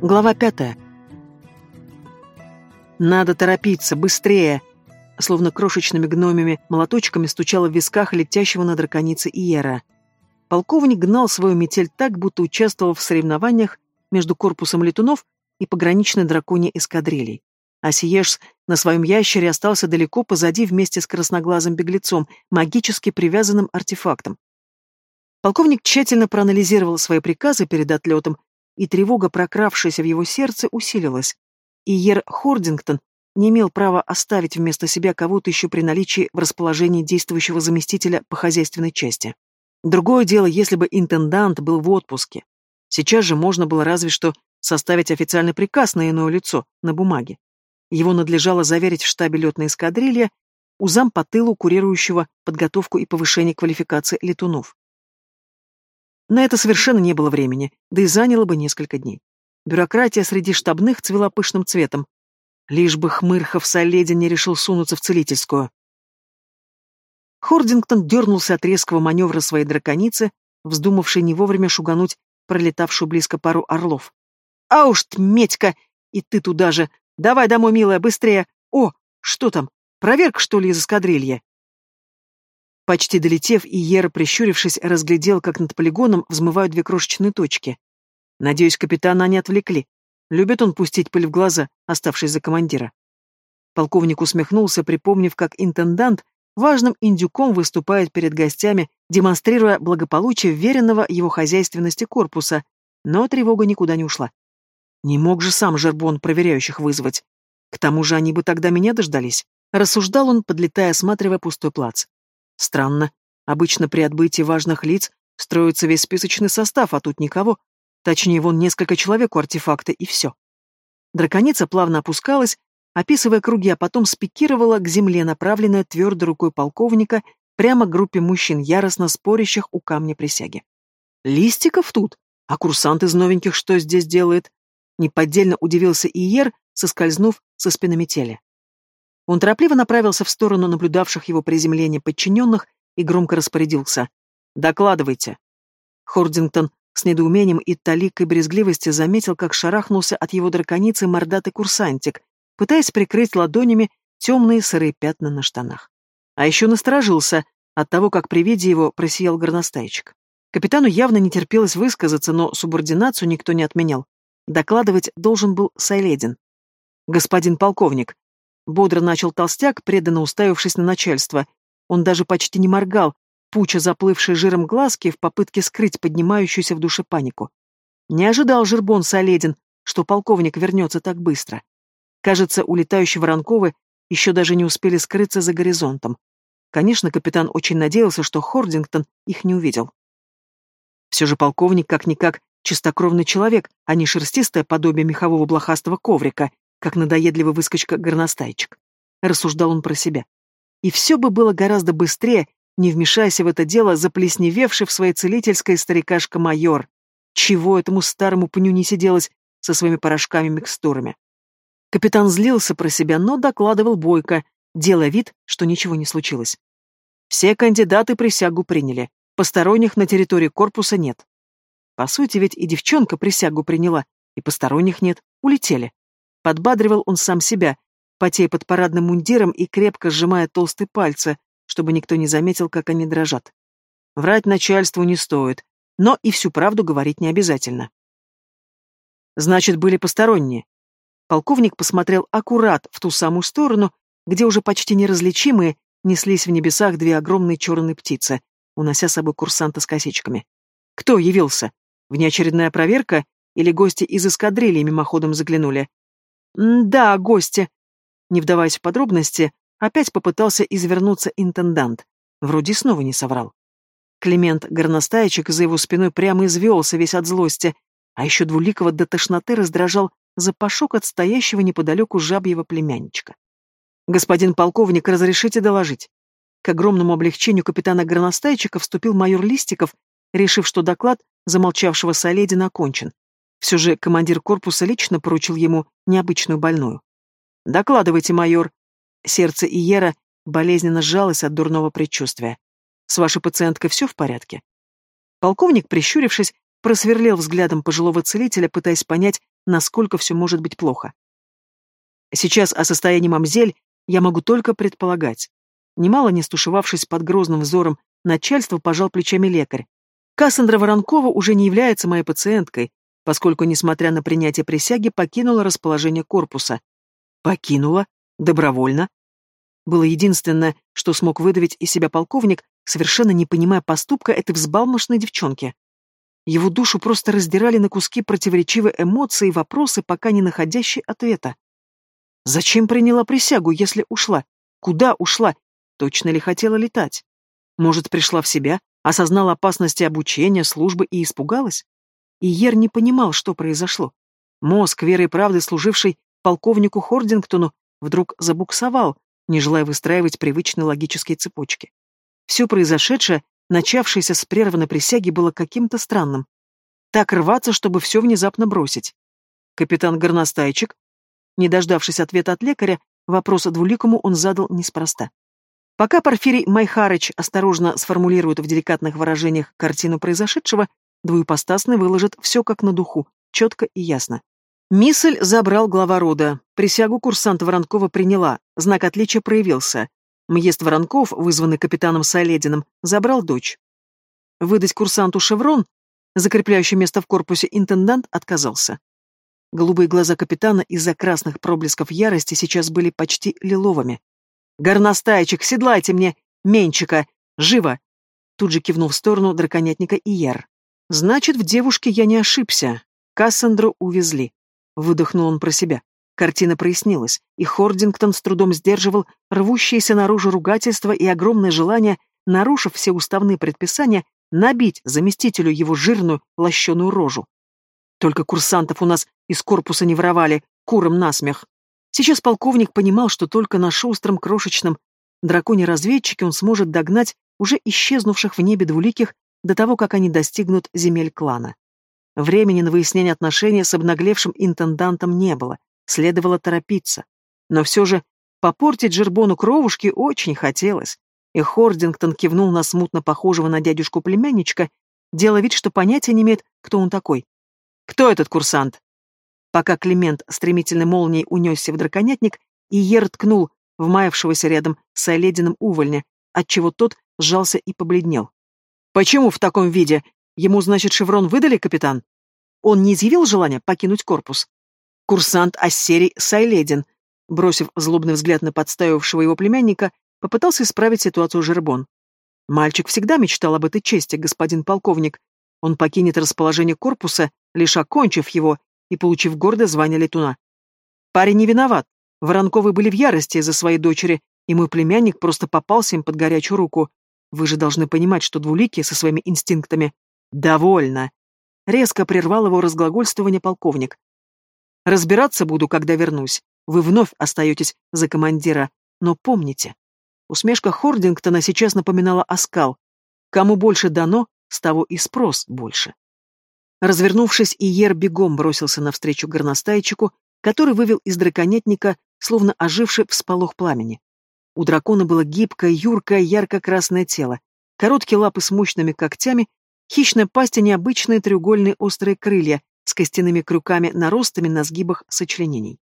Глава пятая. «Надо торопиться, быстрее!» Словно крошечными гномями молоточками стучало в висках летящего на драконице Иера. Полковник гнал свою метель так, будто участвовал в соревнованиях между корпусом летунов и пограничной драконьей эскадрильей. А Сиешс на своем ящере остался далеко позади вместе с красноглазым беглецом, магически привязанным артефактом. Полковник тщательно проанализировал свои приказы перед отлетом, и тревога, прокравшаяся в его сердце, усилилась. И Ер Хордингтон не имел права оставить вместо себя кого-то еще при наличии в расположении действующего заместителя по хозяйственной части. Другое дело, если бы интендант был в отпуске. Сейчас же можно было разве что составить официальный приказ на иное лицо, на бумаге. Его надлежало заверить в штабе летной эскадрильи у зам по тылу, курирующего подготовку и повышение квалификации летунов. На это совершенно не было времени, да и заняло бы несколько дней. Бюрократия среди штабных цвела пышным цветом. Лишь бы Хмырхов с Оледи не решил сунуться в целительскую. Хордингтон дернулся от резкого маневра своей драконицы, вздумавшей не вовремя шугануть пролетавшую близко пару орлов. «А уж, Медька! И ты туда же! Давай домой, милая, быстрее! О, что там? Проверка, что ли, из эскадрильи?» Почти долетев, Иера, прищурившись, разглядел, как над полигоном взмывают две крошечные точки. Надеюсь, капитана они отвлекли. Любит он пустить пыль в глаза, оставшись за командира. Полковник усмехнулся, припомнив, как интендант важным индюком выступает перед гостями, демонстрируя благополучие веренного его хозяйственности корпуса, но тревога никуда не ушла. Не мог же сам Жербон проверяющих вызвать. К тому же они бы тогда меня дождались. Рассуждал он, подлетая, осматривая пустой плац. Странно. Обычно при отбытии важных лиц строится весь списочный состав, а тут никого. Точнее, вон несколько человек у артефакта, и все. Драконица плавно опускалась, описывая круги, а потом спикировала к земле, направленная твердой рукой полковника прямо к группе мужчин, яростно спорящих у камня присяги. «Листиков тут? А курсант из новеньких что здесь делает?» Неподдельно удивился Иер, соскользнув со спины метели. Он торопливо направился в сторону наблюдавших его приземления подчиненных и громко распорядился. «Докладывайте». Хордингтон с недоумением и таликой брезгливости заметил, как шарахнулся от его драконицы мордатый курсантик, пытаясь прикрыть ладонями темные сырые пятна на штанах. А еще насторожился от того, как при виде его просиял горностайчик. Капитану явно не терпелось высказаться, но субординацию никто не отменял. Докладывать должен был Сайледин. «Господин полковник», — бодро начал толстяк, преданно уставившись на начальство. Он даже почти не моргал, пуча заплывшие жиром глазки в попытке скрыть поднимающуюся в душе панику. Не ожидал Жербон Соледин, что полковник вернется так быстро. Кажется, улетающие Воронковы еще даже не успели скрыться за горизонтом. Конечно, капитан очень надеялся, что Хордингтон их не увидел. Все же полковник, как-никак, чистокровный человек, а не шерстистое подобие мехового блохастого коврика, как надоедливый выскочка горностайчик. Рассуждал он про себя. И все бы было гораздо быстрее, не вмешайся в это дело, заплесневевший в своей целительской старикашка-майор. Чего этому старому пню не сиделось со своими порошками-микстурами? Капитан злился про себя, но докладывал бойко, делая вид, что ничего не случилось. Все кандидаты присягу приняли. Посторонних на территории корпуса нет. По сути, ведь и девчонка присягу приняла, и посторонних нет, улетели. Подбадривал он сам себя, потея под парадным мундиром и крепко сжимая толстые пальцы, чтобы никто не заметил, как они дрожат. Врать начальству не стоит, но и всю правду говорить не обязательно. Значит, были посторонние. Полковник посмотрел аккурат в ту самую сторону, где уже почти неразличимые неслись в небесах две огромные черные птицы, унося с собой курсанта с косичками. Кто явился? Внеочередная проверка или гости из эскадрильи мимоходом заглянули? «Да, гости». Не вдаваясь в подробности, Опять попытался извернуться интендант. Вроде снова не соврал. Климент Горностаечек за его спиной прямо извелся весь от злости, а еще двуликого до тошноты раздражал запашок от стоящего неподалеку жабьего племянничка. «Господин полковник, разрешите доложить?» К огромному облегчению капитана Горностайчика вступил майор Листиков, решив, что доклад замолчавшего Соледина окончен. Все же командир корпуса лично поручил ему необычную больную. «Докладывайте, майор», Сердце Иера болезненно сжалось от дурного предчувствия. «С вашей пациенткой все в порядке?» Полковник, прищурившись, просверлил взглядом пожилого целителя, пытаясь понять, насколько все может быть плохо. Сейчас о состоянии мамзель я могу только предполагать. Немало не стушевавшись под грозным взором начальства, пожал плечами лекарь. Кассандра Воронкова уже не является моей пациенткой, поскольку, несмотря на принятие присяги, покинула расположение корпуса. Покинула? Добровольно? Было единственное, что смог выдавить из себя полковник, совершенно не понимая поступка этой взбалмошной девчонки. Его душу просто раздирали на куски противоречивые эмоции и вопросы, пока не находящие ответа. Зачем приняла присягу, если ушла? Куда ушла? Точно ли хотела летать? Может, пришла в себя, осознала опасности обучения, службы и испугалась? И Ер не понимал, что произошло. Мозг, верой и правдой служивший полковнику Хордингтону, вдруг забуксовал, не желая выстраивать привычные логические цепочки. Все произошедшее, начавшееся с прерванной присяги, было каким-то странным. Так рваться, чтобы все внезапно бросить. Капитан Горностайчик, не дождавшись ответа от лекаря, вопрос двуликому он задал неспроста. Пока Порфирий Майхарыч осторожно сформулирует в деликатных выражениях картину произошедшего, двуепостасный выложит все как на духу, четко и ясно. Мисль забрал глава рода. Присягу курсант Воронкова приняла, знак отличия проявился. Мъезд Воронков, вызванный капитаном Солединым, забрал дочь. Выдать курсанту шеврон, закрепляющий место в корпусе, интендант отказался. Голубые глаза капитана из-за красных проблесков ярости сейчас были почти лиловыми. «Горностайчик, седлайте мне! Менчика! Живо!» Тут же кивнул в сторону драконятника Ияр. «Значит, в девушке я не ошибся. Кассандру увезли». Выдохнул он про себя. Картина прояснилась, и Хордингтон с трудом сдерживал рвущееся наружу ругательство и огромное желание, нарушив все уставные предписания, набить заместителю его жирную, лощеную рожу. Только курсантов у нас из корпуса не воровали, куром насмех. Сейчас полковник понимал, что только на шустром крошечном драконе-разведчике он сможет догнать уже исчезнувших в небе двуликих до того, как они достигнут земель клана. Времени на выяснение отношений с обнаглевшим интендантом не было, следовало торопиться. Но все же попортить Жербону кровушки очень хотелось, и Хордингтон кивнул на смутно похожего на дядюшку племянничка, делая вид, что понятия не имеет, кто он такой. «Кто этот курсант?» Пока Климент стремительной молнией унесся в драконятник, Иер ткнул вмаявшегося рядом с Олединым увольня, отчего тот сжался и побледнел. «Почему в таком виде? Ему, значит, шеврон выдали, капитан?» Он не изъявил желания покинуть корпус. Курсант Ассерий Сайледин, бросив злобный взгляд на подставившего его племянника, попытался исправить ситуацию Жербон. Мальчик всегда мечтал об этой чести, господин полковник. Он покинет расположение корпуса, лишь окончив его, и получив гордое звание летуна. Парень не виноват. Воронковы были в ярости из-за своей дочери, и мой племянник просто попался им под горячую руку. Вы же должны понимать, что двуликие со своими инстинктами... Довольно. Резко прервал его разглагольствование полковник. Разбираться буду, когда вернусь. Вы вновь остаетесь за командира. Но помните. Усмешка Хордингтона сейчас напоминала оскал. Кому больше дано, с того и спрос больше. Развернувшись, Иер бегом бросился навстречу горностайчику, который вывел из драконетника, словно оживший всполох пламени. У дракона было гибкое, юркое, ярко-красное тело, короткие лапы с мощными когтями, хищная пасть и необычные треугольные острые крылья с костяными крюками наростами на сгибах сочленений.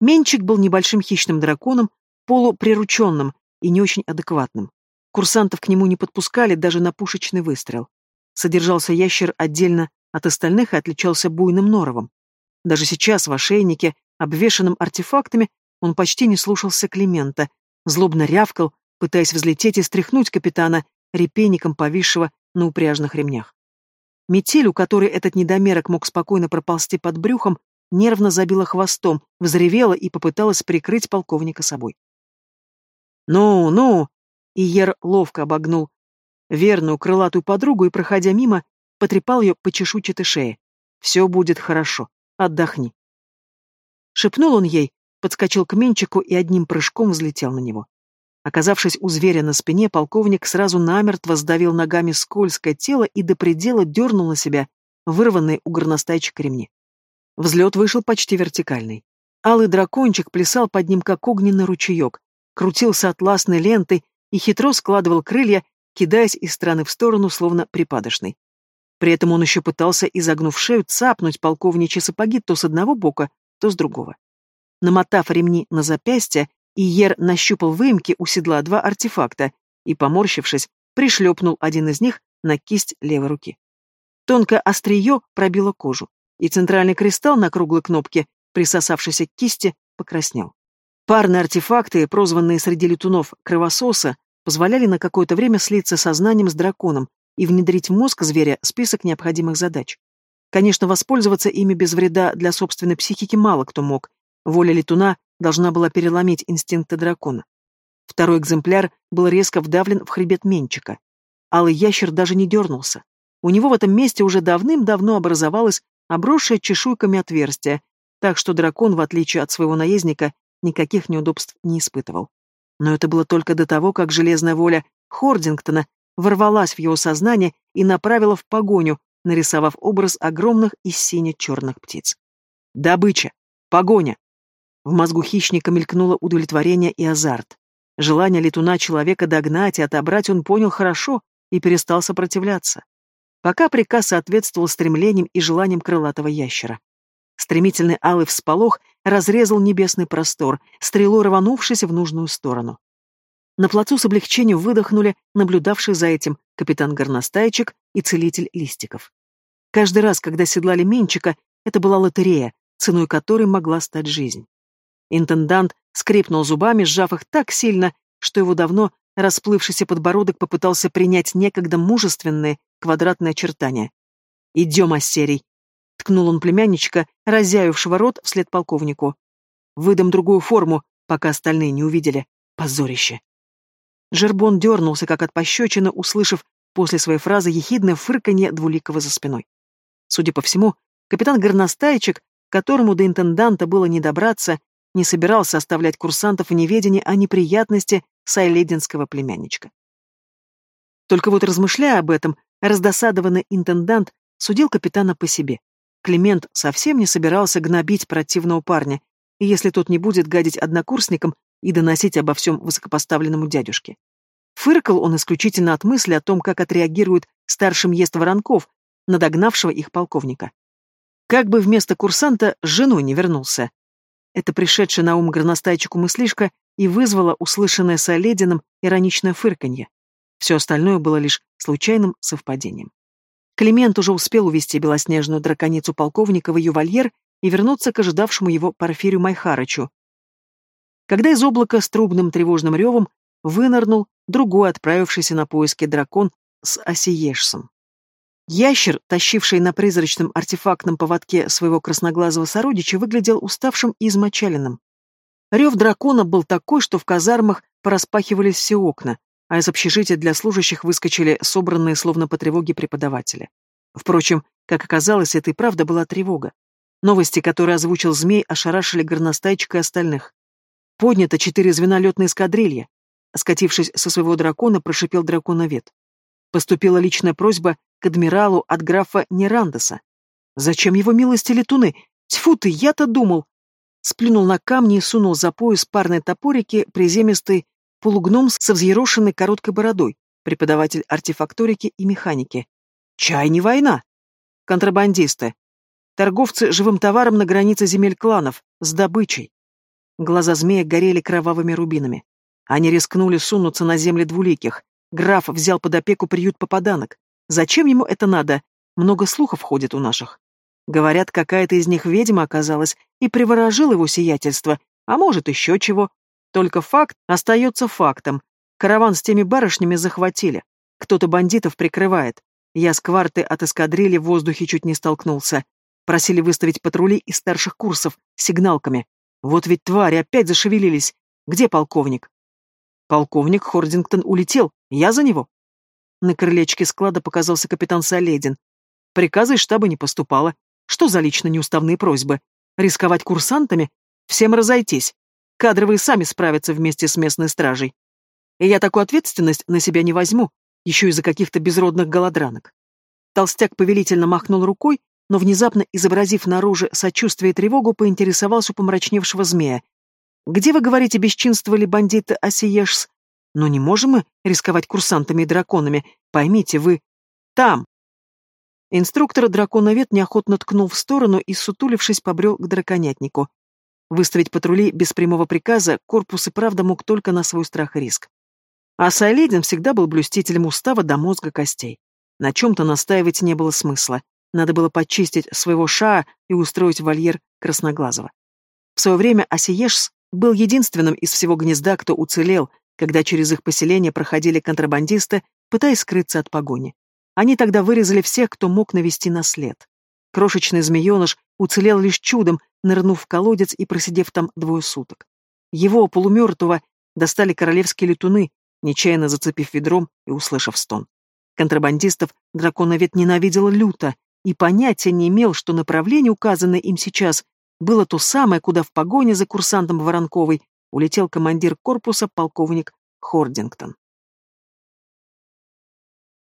Менчик был небольшим хищным драконом, полуприрученным и не очень адекватным. Курсантов к нему не подпускали даже на пушечный выстрел. Содержался ящер отдельно от остальных и отличался буйным норовом. Даже сейчас в ошейнике, обвешанном артефактами, он почти не слушался Климента, злобно рявкал, пытаясь взлететь и стряхнуть капитана, репейником повисшего на упряжных ремнях. Метель, у которой этот недомерок мог спокойно проползти под брюхом, нервно забила хвостом, взревела и попыталась прикрыть полковника собой. «Ну, ну!» Иер ловко обогнул верную крылатую подругу и, проходя мимо, потрепал ее по чешуйчатой шее. «Все будет хорошо. Отдохни». Шепнул он ей, подскочил к Менчику и одним прыжком взлетел на него. Оказавшись у зверя на спине, полковник сразу намертво сдавил ногами скользкое тело и до предела дернул на себя вырванные у горностайчика ремни. Взлет вышел почти вертикальный. Алый дракончик плясал под ним, как огненный ручеек, крутился атласной лентой и хитро складывал крылья, кидаясь из стороны в сторону, словно припадочный. При этом он еще пытался, изогнув шею, цапнуть полковничьи сапоги то с одного бока, то с другого. Намотав ремни на запястье, Иер нащупал выемки у седла два артефакта и, поморщившись, пришлепнул один из них на кисть левой руки. Тонкое острие пробило кожу, и центральный кристалл на круглой кнопке, присосавшийся к кисти, покраснел. Парные артефакты, прозванные среди летунов кровососа, позволяли на какое-то время слиться сознанием с драконом и внедрить в мозг зверя список необходимых задач. Конечно, воспользоваться ими без вреда для собственной психики мало кто мог. Воля летуна должна была переломить инстинкты дракона. Второй экземпляр был резко вдавлен в хребет Менчика. Алый ящер даже не дернулся. У него в этом месте уже давным-давно образовалось обросшее чешуйками отверстие, так что дракон, в отличие от своего наездника, никаких неудобств не испытывал. Но это было только до того, как железная воля Хордингтона ворвалась в его сознание и направила в погоню, нарисовав образ огромных и сине-черных птиц. Добыча! Погоня! В мозгу хищника мелькнуло удовлетворение и азарт. Желание летуна человека догнать и отобрать он понял хорошо и перестал сопротивляться. Пока приказ соответствовал стремлениям и желаниям крылатого ящера. Стремительный алый всполох разрезал небесный простор, стрелой рванувшись в нужную сторону. На плацу с облегчением выдохнули наблюдавший за этим капитан Горностайчик и целитель Листиков. Каждый раз, когда седлали Менчика, это была лотерея, ценой которой могла стать жизнь. Интендант скрипнул зубами, сжав их так сильно, что его давно расплывшийся подбородок попытался принять некогда мужественные квадратные очертания. «Идем, Ассерий!» — ткнул он племянничка, разъявившего рот вслед полковнику. «Выдам другую форму, пока остальные не увидели. Позорище!» Жербон дернулся, как от пощечины, услышав после своей фразы ехидное фырканье двуликого за спиной. Судя по всему, капитан Горностайчик, которому до интенданта было не добраться, не собирался оставлять курсантов в неведении о неприятности сайлединского племянничка. Только вот размышляя об этом, раздосадованный интендант судил капитана по себе. Климент совсем не собирался гнобить противного парня, и если тот не будет гадить однокурсникам и доносить обо всем высокопоставленному дядюшке. Фыркал он исключительно от мысли о том, как отреагирует старший мъезд Воронков на догнавшего их полковника. Как бы вместо курсанта с женой не вернулся. Это пришедшая на ум горностайчику мыслишка и вызвало услышанное с Олединым ироничное фырканье. Все остальное было лишь случайным совпадением. Климент уже успел увести белоснежную драконицу полковника в ее вольер и вернуться к ожидавшему его Порфирию Майхарычу. Когда из облака с трубным тревожным ревом вынырнул другой отправившийся на поиски дракон с Осиешсом. Ящер, тащивший на призрачном артефактном поводке своего красноглазого сородича, выглядел уставшим и измочаленным. Рев дракона был такой, что в казармах пораспахивались все окна, а из общежития для служащих выскочили собранные словно по тревоге преподаватели. Впрочем, как оказалось, это и правда была тревога. Новости, которые озвучил змей, ошарашили горностайчика и остальных. Поднято четыре звена летной эскадрильи. Скатившись со своего дракона, прошипел драконовед. Поступила личная просьба к адмиралу от графа Нерандеса. Зачем его милости летуны? Тьфу ты, я-то думал. Сплюнул на камни и сунул за пояс парной топорики приземистый полугном со взъерошенной короткой бородой, преподаватель артефакторики и механики. Чай не война. Контрабандисты. Торговцы живым товаром на границе земель кланов, с добычей. Глаза змея горели кровавыми рубинами. Они рискнули сунуться на земли двуликих. Граф взял под опеку приют попаданок. Зачем ему это надо? Много слухов ходит у наших. Говорят, какая-то из них ведьма оказалась и приворожил его сиятельство, а может, еще чего. Только факт остается фактом. Караван с теми барышнями захватили. Кто-то бандитов прикрывает. Я с кварты от эскадрильи в воздухе чуть не столкнулся. Просили выставить патрули из старших курсов сигналками. Вот ведь твари опять зашевелились. Где полковник? Полковник Хордингтон улетел, я за него. На крылечке склада показался капитан Соледин. Приказы штаба не поступало. Что за лично неуставные просьбы? Рисковать курсантами? Всем разойтись. Кадровые сами справятся вместе с местной стражей. И я такую ответственность на себя не возьму, еще из-за каких-то безродных голодранок. Толстяк повелительно махнул рукой, но внезапно, изобразив наружу сочувствие и тревогу, поинтересовался у помрачневшего змея. Где, вы говорите, бесчинствовали бандиты Осиешс? Но не можем мы рисковать курсантами и драконами. Поймите, вы... Там!» Инструктор драконовед неохотно ткнул в сторону и, сутулившись, побрел к драконятнику. Выставить патрули без прямого приказа корпус и правда мог только на свой страх и риск. А Сайледин всегда был блюстителем устава до мозга костей. На чем-то настаивать не было смысла. Надо было почистить своего шаа и устроить вольер красноглазого. В свое время Осиешс был единственным из всего гнезда, кто уцелел, когда через их поселение проходили контрабандисты, пытаясь скрыться от погони. Они тогда вырезали всех, кто мог навести на след. Крошечный змееныш уцелел лишь чудом, нырнув в колодец и просидев там двое суток. Его, полумертвого, достали королевские летуны, нечаянно зацепив ведром и услышав стон. Контрабандистов драконовед ненавидел люто и понятия не имел, что направление, указанное им сейчас, было то самое, куда в погоне за курсантом Воронковой улетел командир корпуса полковник Хордингтон.